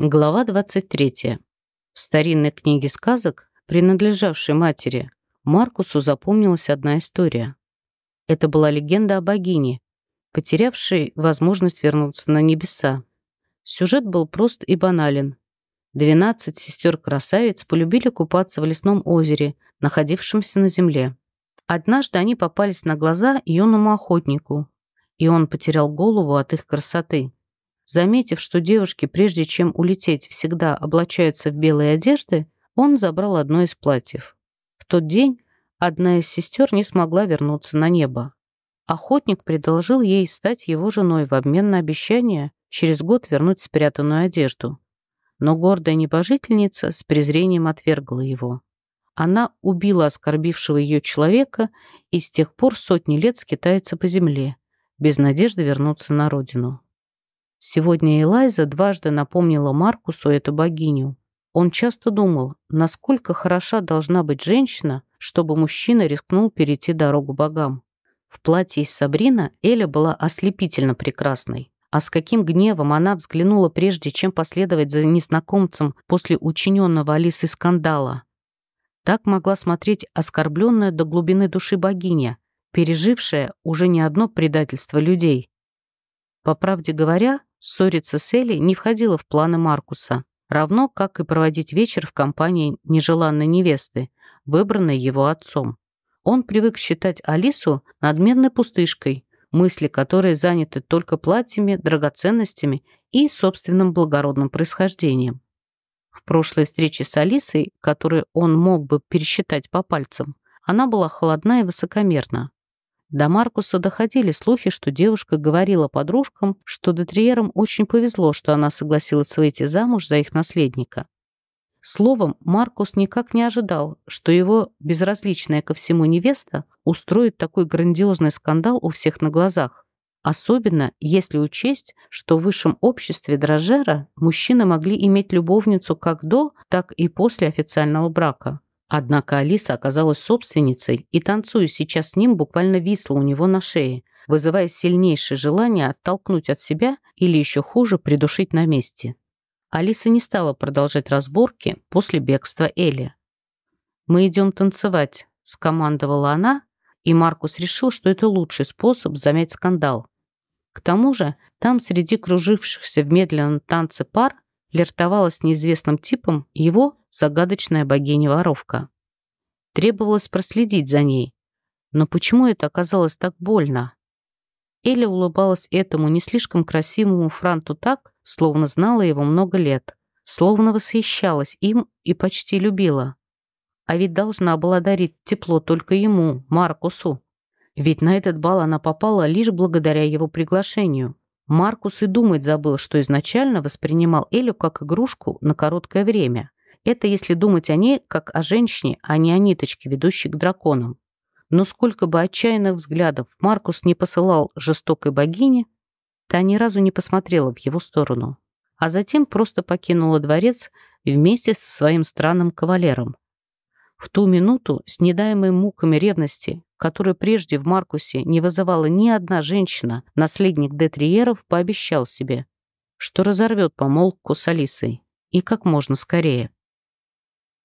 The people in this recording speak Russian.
Глава 23. В старинной книге сказок, принадлежавшей матери, Маркусу запомнилась одна история. Это была легенда о богине, потерявшей возможность вернуться на небеса. Сюжет был прост и банален. Двенадцать сестер-красавиц полюбили купаться в лесном озере, находившемся на земле. Однажды они попались на глаза юному охотнику, и он потерял голову от их красоты. Заметив, что девушки, прежде чем улететь, всегда облачаются в белые одежды, он забрал одно из платьев. В тот день одна из сестер не смогла вернуться на небо. Охотник предложил ей стать его женой в обмен на обещание через год вернуть спрятанную одежду. Но гордая небожительница с презрением отвергла его. Она убила оскорбившего ее человека и с тех пор сотни лет скитается по земле, без надежды вернуться на родину. Сегодня Элайза дважды напомнила Маркусу эту богиню. Он часто думал, насколько хороша должна быть женщина, чтобы мужчина рискнул перейти дорогу богам. В платье из Сабрина Эля была ослепительно прекрасной. А с каким гневом она взглянула прежде, чем последовать за незнакомцем после учиненного Алисы скандала. Так могла смотреть оскорбленная до глубины души богиня, пережившая уже не одно предательство людей. По правде говоря, Ссориться с Элли не входило в планы Маркуса, равно как и проводить вечер в компании нежеланной невесты, выбранной его отцом. Он привык считать Алису надменной пустышкой, мысли которой заняты только платьями, драгоценностями и собственным благородным происхождением. В прошлой встрече с Алисой, которую он мог бы пересчитать по пальцам, она была холодна и высокомерна. До Маркуса доходили слухи, что девушка говорила подружкам, что Детриерам очень повезло, что она согласилась выйти замуж за их наследника. Словом, Маркус никак не ожидал, что его безразличная ко всему невеста устроит такой грандиозный скандал у всех на глазах. Особенно, если учесть, что в высшем обществе Дрожера мужчины могли иметь любовницу как до, так и после официального брака. Однако Алиса оказалась собственницей и, танцуя сейчас с ним, буквально висла у него на шее, вызывая сильнейшее желание оттолкнуть от себя или еще хуже придушить на месте. Алиса не стала продолжать разборки после бегства Эли. «Мы идем танцевать», – скомандовала она, и Маркус решил, что это лучший способ замять скандал. К тому же там среди кружившихся в медленном танце пар флиртовала с неизвестным типом его загадочная богиня-воровка. Требовалось проследить за ней. Но почему это оказалось так больно? Эля улыбалась этому не слишком красивому франту так, словно знала его много лет, словно восхищалась им и почти любила. А ведь должна была дарить тепло только ему, Маркусу. Ведь на этот бал она попала лишь благодаря его приглашению. Маркус и думать забыл, что изначально воспринимал Элю как игрушку на короткое время. Это если думать о ней как о женщине, а не о ниточке, ведущей к драконам. Но сколько бы отчаянных взглядов Маркус не посылал жестокой богине, та ни разу не посмотрела в его сторону. А затем просто покинула дворец вместе со своим странным кавалером. В ту минуту, с недаемой муками ревности, которую прежде в Маркусе не вызывала ни одна женщина, наследник Детриеров пообещал себе, что разорвет помолвку с Алисой. И как можно скорее.